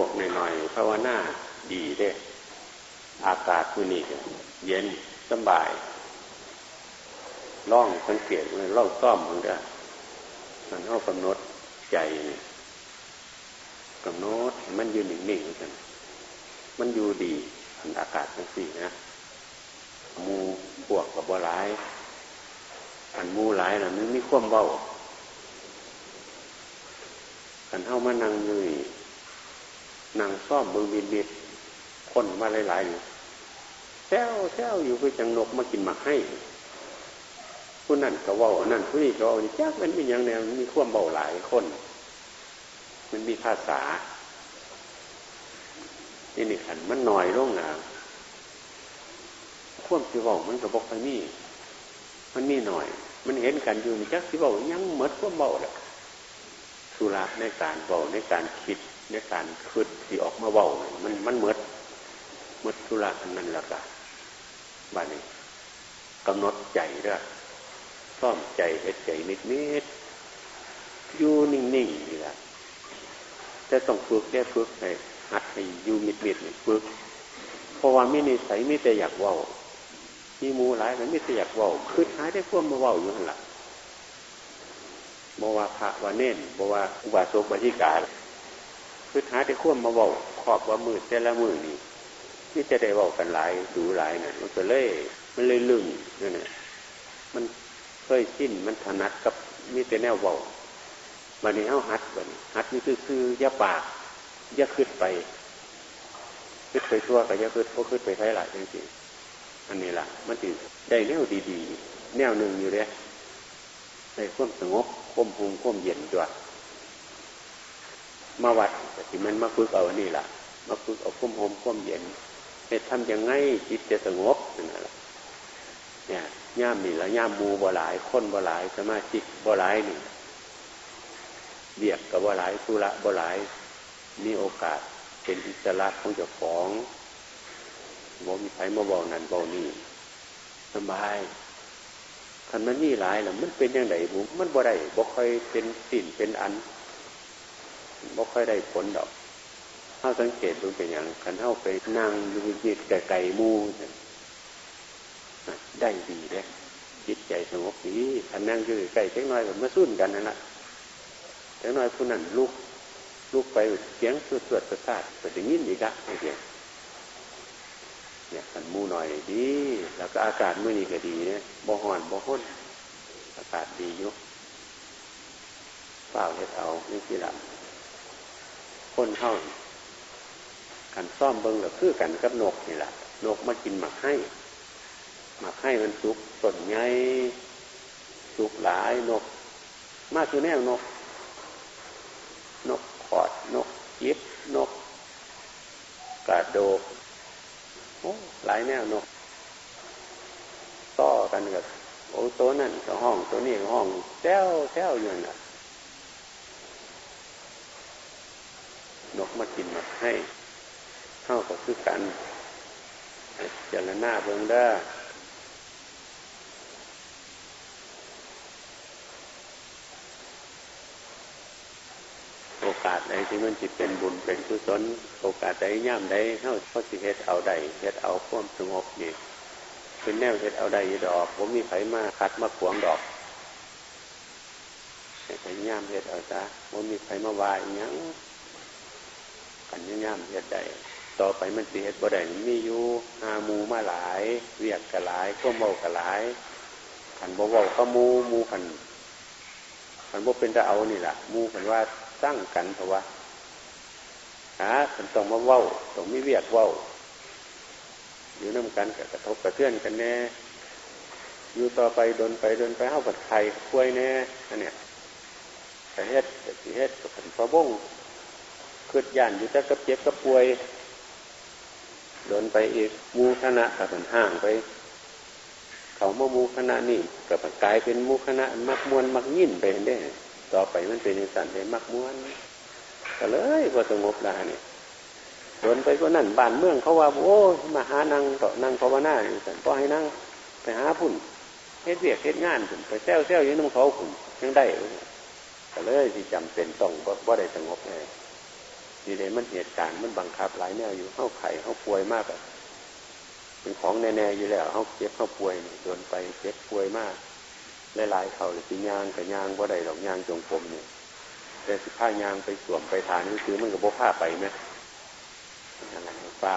วกหน่อยๆภาวนาดีเด้อากาศมือนี่เย็นสบายล่องสังเกตมันล่องซ่อมมันก็มันเข้ากำหนดใจกำหนดมันยืนนิ่งๆกันมันอยู่ดีอากาศทั้งสี่นะมูพวกกับบัวร้าย อันมูหลายนะมันมีความเบากันเท่ามานั่งอยู่ นั่งซ่อมเบิงบินบิดคนมาหลายๆอยู่แซวแซวอยู่เพื่อจังนกมากินหมักให้ผู้นั่นก็ว่านั่นผู้นี้ก็ว่านี่จักมันมีอย่างแนวมีความเบาหลายคน มันมีภาษานี่นี่ขันมันหน่อยลงนะควมสิบอกมันกับบอกไปนี่มันมีหน่อย มันเห็นกันอยู่นี่จักสิบอกยังเหมือนควมเบาแหละสุระในการเบาในการคิด ในการคิดที่ออกมาเบามันมันเมือนเมือนสุระนนั้นละกันบ้านนี้กำหนดใจด้วยซ่อมใจเห็ดใจนิดนิดอยู่นิ่งๆนี่แหละจะต้องฝึกแก้ฝึกให้หัดให้อยู่มิดมิดฝึกเพราะว่ามีนิสัยมีแต่อยากว่ามีมูหลายมันมีแต่อยากว่าคือท้ายได้พวกมาว่าอยู่นั่นแหละบว่าพระว่าเน้นบว่าอุบาสกบาชิกา คือท้ายได้ควมมาว่าขอบว่ามือแต่ละมือนี่ที่จะได้ว่ากันหลายดูหลายนะ่ะ มันก็เล่มันเลยลึงนั่นแหละมันเคยชินมันถนัดกับมีแต่แนวเบาบันนี้เอาหัดบันหัดนี่คือคือยาปากยาขึ้นไปขึ้นไปทั่วกับยาขึ้นเพราะขึ้นไปไทยหลายจริงๆอันนี้ล่ะ มันติได้แนวดีๆ แนวหนึ่งอยู่เลยได้ควมสงบควมพุงควมเย็นจ้ะ มาวัดแต่ที่มันมาฝึกเอาอันนี้ล่ะ มาฝึกเอาควมหอมควมเย็นเห้ทำยังไงจิตจะสงบนั่นแหละเนี่ยย่ามนี่แล้วย่ามมูบ่หลายคนบ่หลายสมาชิกบ่หลายนี่เบียกกับบ่หลายธุระบ่หลายมีโอกาสเป็นอิสระของเจ้าของบ่มีใครมาบอกนั่นบอกนี่สบายคันมันมีหลายแล้วมันเป็นยังไงบุมันบ่ได้บ่ค่อยเป็นสิ่นเป็นอัน บ่ค่อยได้ผลดอกเข้าสังเกตดูเป็นอย่างคันเข้าไปนั่งดูจิตไก่มูได้ดีเลยจิตใจสงบดีอันนั่งคือไก่เล็กน้อยแบบมาสุ่นกันนั่นแหละเล็กน้อยผู้นั้นลุกลุกไปเสียงสวดสวดประสาทไปถึงยินอีกอะไอ้เดียเนี่ยขันมูหน่อยดีแล้วก็อากาศเมื่อนี้ก็ดีเนี่ยบ่ห่อนบ่ห้นอากาศดีอยู่เปล่าเห็ดเอานี่สิละ คนเข้าขันซ่อมเบิ้งก็คือกันกับนกนี่แหละนกมากินหมักให้หมักให้มันสุกต้นไงสุกหลายนก มาคือแนวนก นกขอดนกยิบนกกาดโดกโอ้หลายแนวนกต่อกันกับโอ้ตัวนั่นก็ห้องตัวนี้ก็ห้องแซวแซวอยู่น่ะ นกมากินมาให้เข้ากับคือกันเจรหน้าเบิงได้โอกาสใดที่มันจิตเป็นบุญเป็นกุศลโอกาสใดย่ำใดเขาเขาสิเฮ็ดเอาใดเฮ็ดเอาความสงบนี่เป็นแนวเฮ็ดเอาใดดอก ผมมีไผมาคัดมาขวงดอกแต่ย่ำเฮ็ดเอาซะผมมีไผมาวายยัง กันย่ำเฮ็ดใดต่อไปมันสิเฮ็ดบ่ได้มีอยู่หามูมาหลายเรียกกะหลายก็เมากะหลายขันบ่เบาก็มูมูขันขันบ่เป็นจะเอานี่แหละมูขันว่าสร้างกันเพราะว่าหาต้องมาเว้าต้องมีเวียกเว้าอยู่น้ากันกับกระทบกระเทือนกันแน่อยู่ต่อไปโดนไปโดนไปเข้ากับไข่คุยแน่อันเนี้ยแต่เฮ็ดแต่สีเฮ็ดกับผันพระบง คืดย่านอยู่แต่กับเจ็บกับป่วยโดนไปอีกมูคณะกับผันห่างไป เขามามูคณะนี่กับกลายเป็นมูคณะมักมวนมักยิ่นไปเนได้ต่อไปมันเป็นสันได้มักมวนก็เลยพอสงบแล้วเนี่ยโดนไปก็นั่นบ้านเมืองเขาว่าโอ้มาหานั่งต่อนั่งภาวนาอย่างสันก็ให้นั่งไปหาพุ่นเฮ็ดเวียกเฮ็ดงานพุ่นไปแซวแซวยังน้ำเขาพุ่นยังได้ก็เลยที่จำเป็นต้องบ่ได้สงบเลย นี่เลยมันเหตุการณ์มันบังคับหลายแนวอยู่เข้าไข่เข้าป่วยมากอะเป็นของแน่ๆอยู่แล้วเข้าเจ็บเข้าป่วยโดนไปเจ็บป่วยมากหลายๆเขาเลยสิยางกับยางว่าใดดอกยางจงกรมเนี่ยแต่สิผ้ายางไปสวมไปทานนี่คือมันกับโบผ้าไปไหมอะไรเปล่า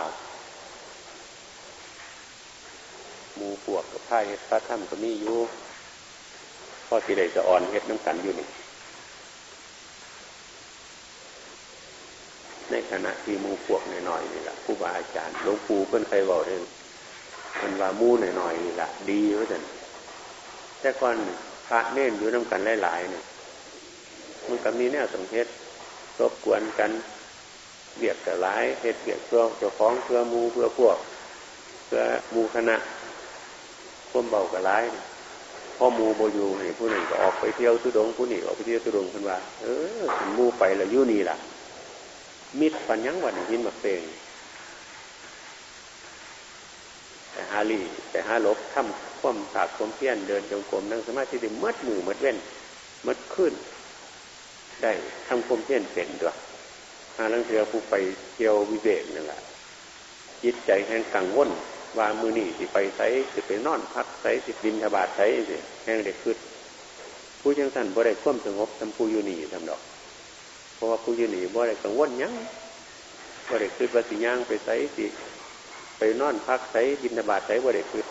มูปวกกับผ้าเฮ็ดผ้าถ้ำก็มีอยู่พ่อสิได้จะอ่อนเฮ็ดน้ำกันอยู่นี่ ในขณะที่มูพวกหน่อยๆนี่แหละผู้บาอาจารย์หลวงปู่เพิ่นเคยบอกเองมันว่ามูหน่อยๆนี่แหละดีว่าแต่แต่ก่อนพระเน่นอยู่น้ำกันหลายๆเนี่ยมันก็มีแนวสงเฮ็ดรบกวนกันเบียดกับหลายเฮ็ดเบียดเพื่อเจ้าของเพื่อมูเพื่อพวก เพื่อมูคณะควมเบากับหลายพ่อมูโบยูนี่ผู้หนึ่งก็ออกไปเที่ยวทุดงผู้นี้ออกไปเที่ยวทุดงคนว่า เออมูไปแล้วยู่นี่ล่ะ มิดปัญญังวันหินมาเพลงแต่ฮาลีแต่ฮาลบทำคว่ำสากควมเพี้ยนเดินจงกรมนั่งสมาธิได้มัดมือมัดเว้นมัดขึ้น ได้ทำควมเพี้ยนเป็นด้วยฮาลังเทือผู้ไปเที่ยววิเวกนั่นแหละจิตใจแห่งกังวลว่ามือนี่สิไปใช้สิไปนอนพักใช้สิบินทบาทใช้สิแห่งเด็กขึ้นผู้ยังสั่นบ่ได้คว่ำสงบทำผู้อยู่นี่ทำดอก ราะว่าผู้ยืนหนีบ่ได้กังวลยังบ่ได้คืดว่าสิย่างไปใส่สิไปนอนพักใส่บินบาตใส่บ่ได้คืด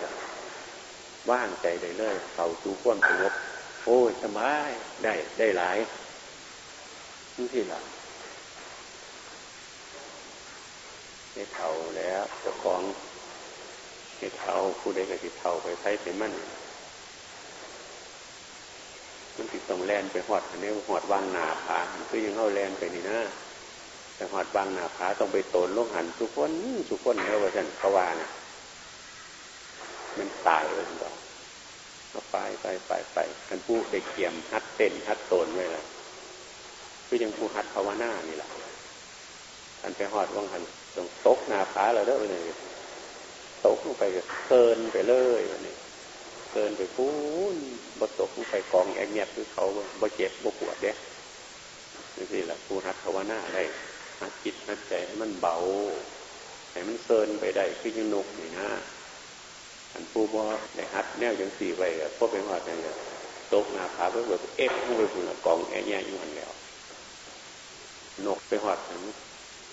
ว่างใจได้เลยเขาสู่ความสงบโอ้ยสบายได้ได้หลายนี่ที่หลังเห้เท่าแล้วเจ้าของเห้เท่าผู้ใดก็สิเท่าไปใช้ไปมั่นมัน ติดตรงแลนไปหอดอันนี้หอดวางหนาผาคือยังเข้าแลนไปนี่นะแต่หอดวางหนาผาต้องไปโตนลงหันทุกคนทุกคนเขาว่าฉันเขาว่านะมันตายเลยบอกเอาไปไปไปไปกันผู้ได้เขียมฮัดเต้นฮัดโตนไว้ละคือยังผู้ฮัดภาวนานี่แหละกันไปหอดว่างหันตรงตกหนาผาเราเด้อเลยตกลงไปเคินไปเลยวันนี้ เกินไปพูนบตกไปกองแอบเงียบคือเขาบ่เจ็บบ่ปวดเด้นี่แหละผู้หัดภาวนาอะได้หัดจิตหัดใจให้มันเบาให้มันเซินไปได้คือยังนกนี่นะอันผู้บ่ได้หัดแนวยังสี่ไปพวกเป็นหอดเนี่ยตกหนาผาเพื่อแบบเอฟเข้ไปพุ่นกองแอบเงียบอยู่หันแล้วนกไปหอดถึง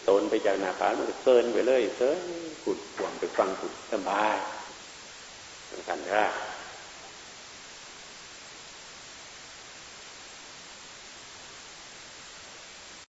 ตนไปจากนาผามันเซินไปเลยเซินขุดห่วงไปฟังขุดสบายสำคัญใช่ไหม